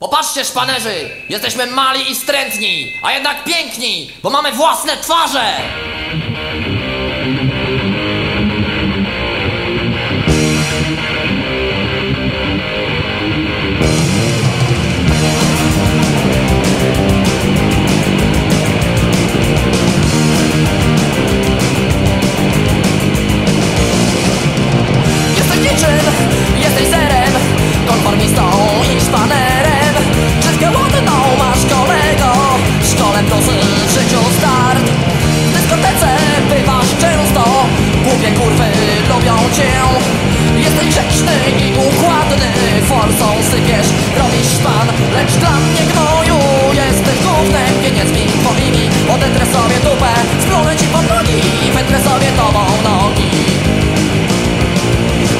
Popatrzcie, szpanerzy! Jesteśmy mali i strętni, a jednak piękni, bo mamy własne twarze! cię. Jesteś grzeczny i układny Forsą sypiesz, robisz pan Lecz dla mnie gnoju. Jesteś gównem pieniędzmi twoimi Odetrę sobie dupę, splunę ci pod nogi. I wytrę sobie tobą nogi.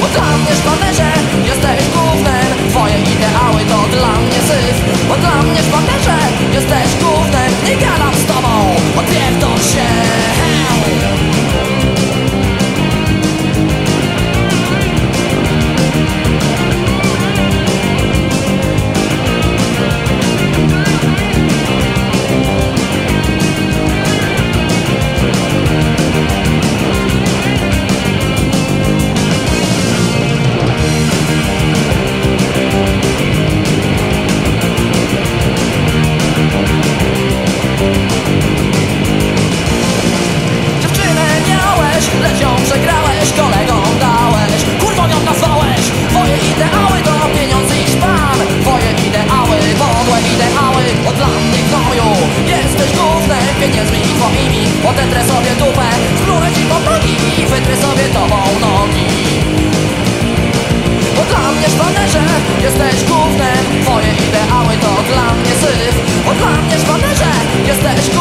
Bo dla mnie szpanerze Jesteś gównem Twoje ideały to dla mnie syf. Bo dla mnie szpanerze Jesteś gównem Nie gadam z tobą Odpierdol się. Let's go.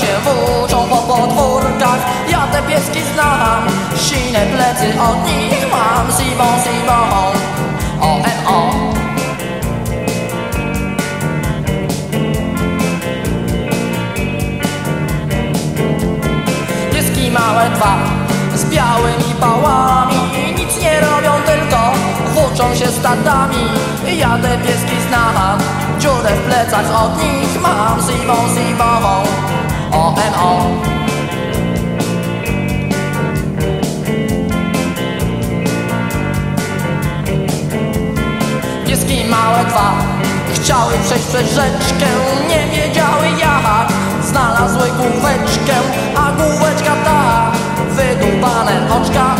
Się włóczą po podwórkach Ja te pieski znam, sine plecy od nich mam. Sibą, sibą, o-m-o Pieski małe dwa, z białymi pałami Nic nie robią, tylko włóczą się stadami Ja te pieski znam, dziurę w plecach od nich mam Sibą, sibową, o-m-o Pieski małe dwa Chciały przejść przez rzeczkę Nie wiedziały jak. Znalazły główeczkę A główeczka ta Wydubane oczka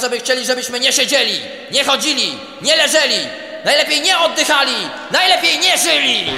a żeby chcieli, żebyśmy nie siedzieli, nie chodzili, nie leżeli, najlepiej nie oddychali, najlepiej nie żyli.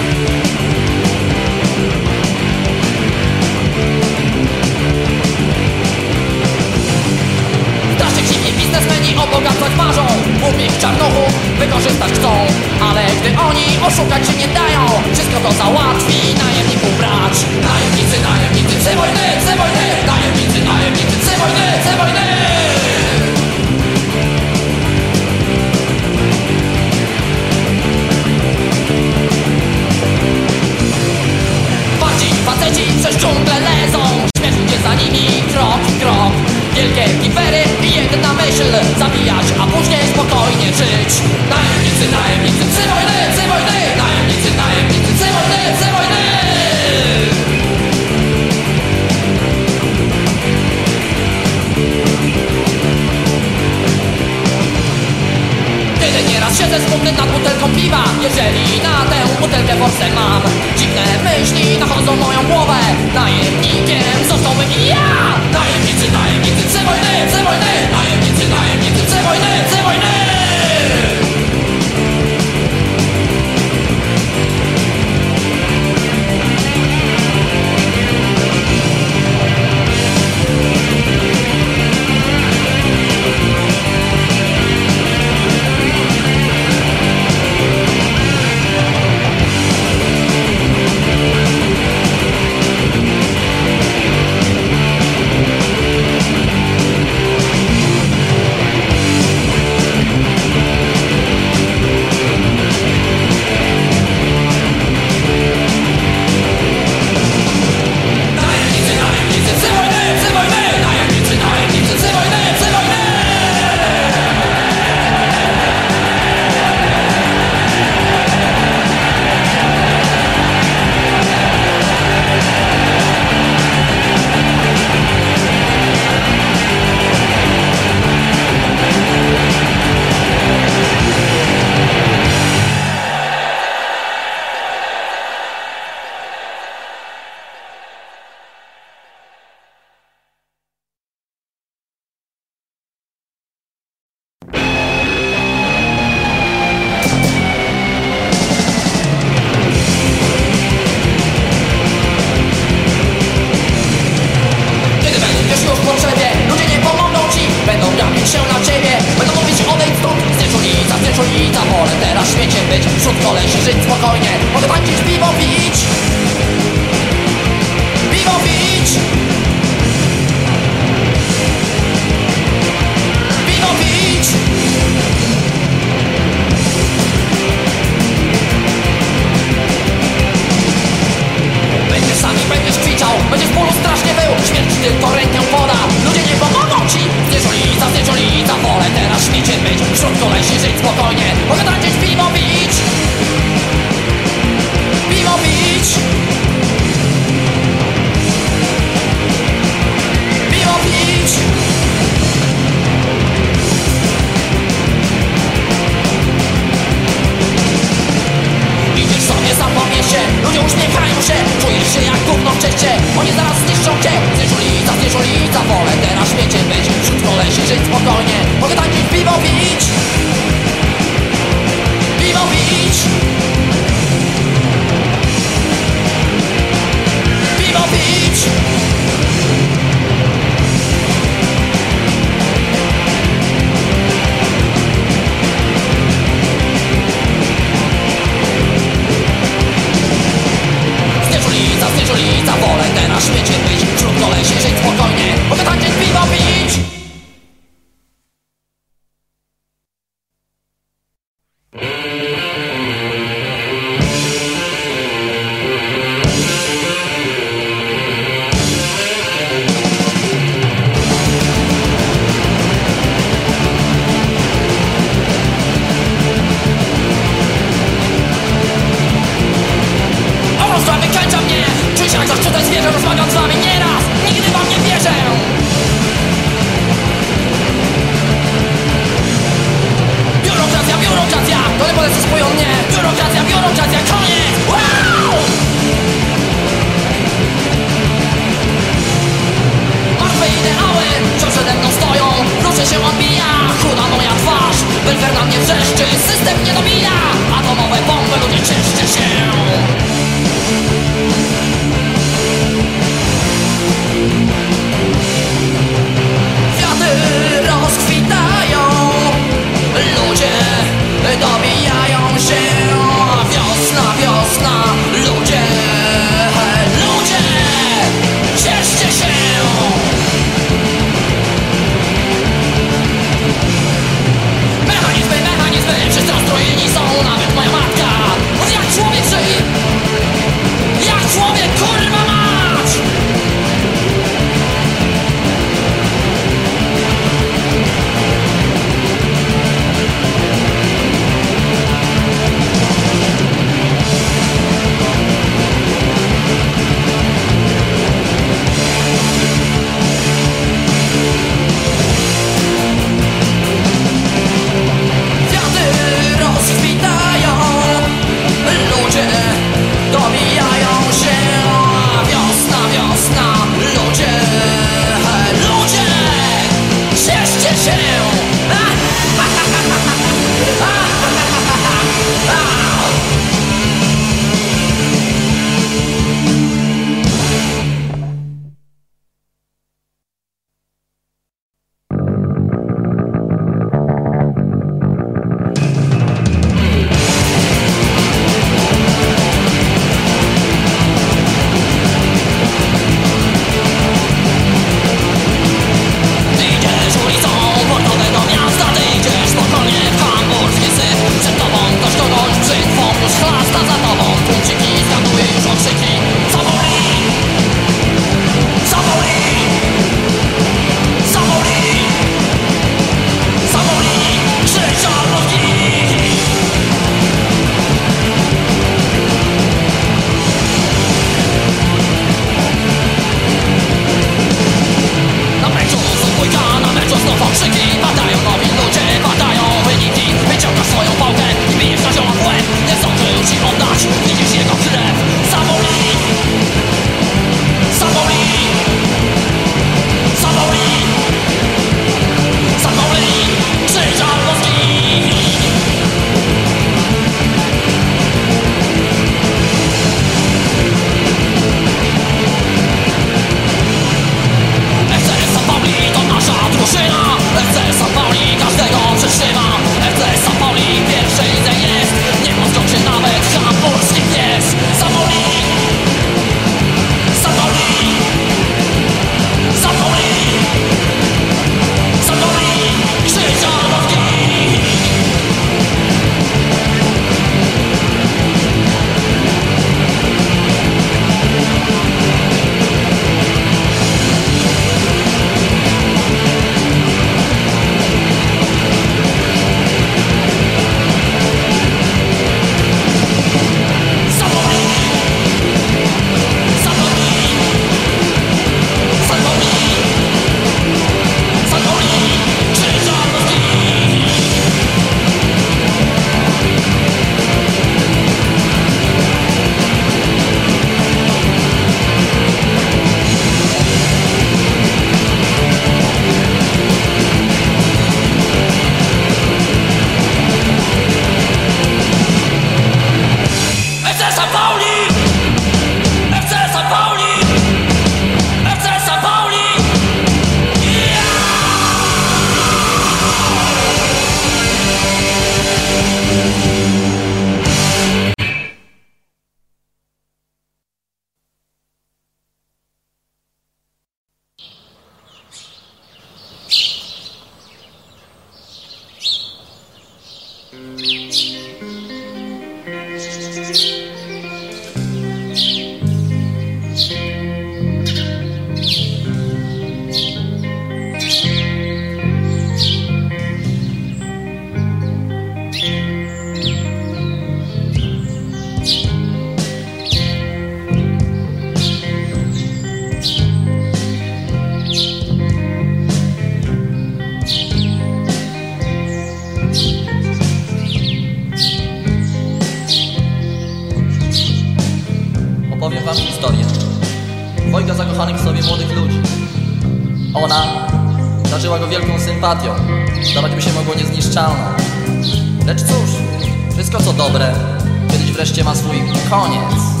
Koniec.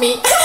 me.